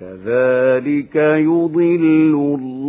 كذلك يضل الله